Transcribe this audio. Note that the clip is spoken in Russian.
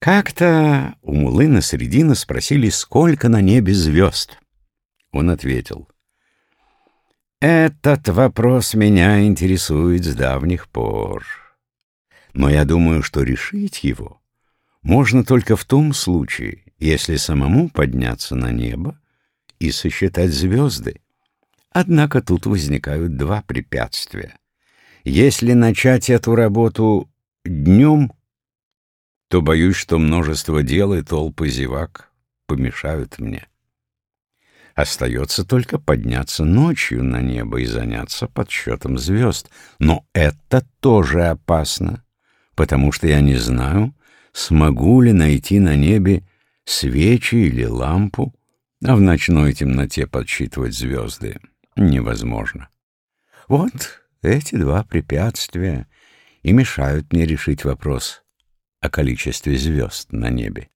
Как-то у Мулына Средина спросили, сколько на небе звезд. Он ответил, «Этот вопрос меня интересует с давних пор, но я думаю, что решить его можно только в том случае, если самому подняться на небо и сосчитать звезды. Однако тут возникают два препятствия. Если начать эту работу днем, то боюсь, что множество дел и толпы зевак помешают мне. Остается только подняться ночью на небо и заняться подсчетом звезд. Но это тоже опасно, потому что я не знаю, смогу ли найти на небе свечи или лампу, а в ночной темноте подсчитывать звезды невозможно. Вот эти два препятствия и мешают мне решить вопрос о количестве звезд на небе.